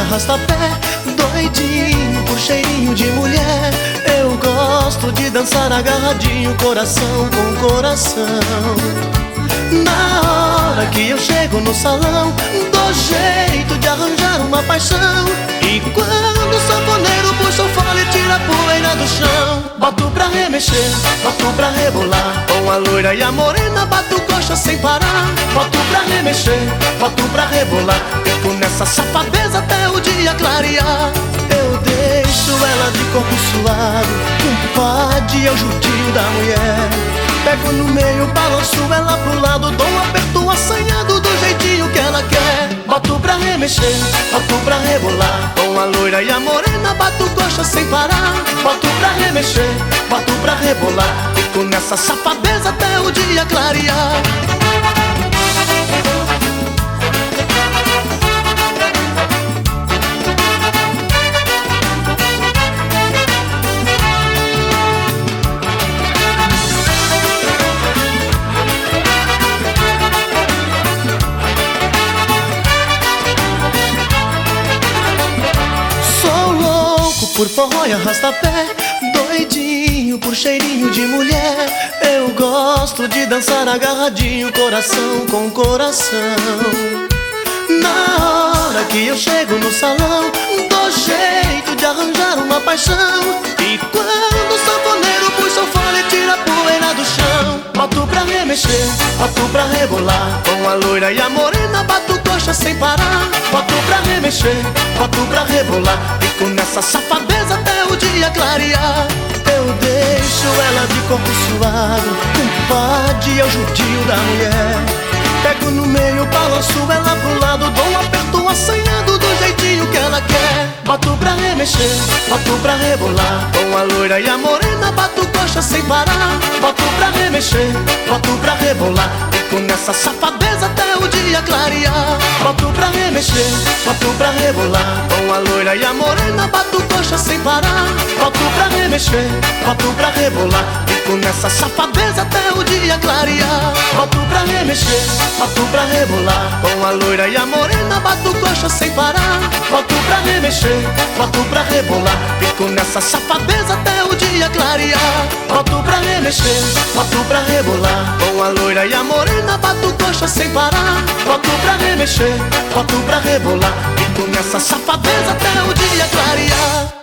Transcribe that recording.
arrasta-pé, doidinho por cheirinho de mulher. Eu gosto de dançar agarradinho, coração com coração. Na hora que eu chego no salão, dou jeito de arranjar uma paixão. E quando o sanfoneiro puxa o fole, tira a poeira do chão. Boto pra remexer, boto pra rebolar. Com a loira e a morena, bato coxa sem parar. Boto pra remexer, boto pra rebolar. Fico nessa É o judio da mulher. Pego no meio, balanço ela pro lado Dou um aperto assanhado do jeitinho que ela quer. Boto pra remexer, boto pra rebolar. Com a loira e a morena, bato coxa sem parar. Boto pra remexer, boto pra rebolar. Fico nessa safadeza até o dia clarear por forró e arrasta-pé Doidinho por cheirinho de mulher. Eu gosto de dançar agarradinho Coração com coração. Na hora que eu chego no salão Dou jeito de arranjar uma paixão. E quando o sanfoneiro puxa o fole Tira a poeira do chão. Boto pra remexer, boto pra rebolar. Com a loira e a morena Bato coxa sem parar. Boto pra remexer, boto pra rebolar Fico nessa safadeza até o dia clarear. Eu deixo ela de corpo suado Compadre é o judio da mulher. Pego no meio, balanço ela pro lado Dou um aperto assanhado do jeitinho que ela quer. Boto pra remexer, boto pra rebolar. Com a loira e a morena bato coxa sem parar. Boto pra remexer, boto pra rebolar. Fico nessa safadeza até o dia clarear Boto pra remexer, boto pra rebolar. Com a loira e a morena bato coxa sem parar. Boto pra remexer, boto pra rebolar. Fico nessa safadeza até o dia clarear. Boto pra remexer, boto pra rebolar. Com a loira e a morena bato coxa sem parar. Boto pra remexer, boto pra rebolar Fico nessa safadeza até o dia clarear. Boto pra remexer, boto pra rebolar Com a loira e a morena bato coxa sem parar. Boto pra remexer, boto pra rebolar Fico nessa safadeza até o dia clarear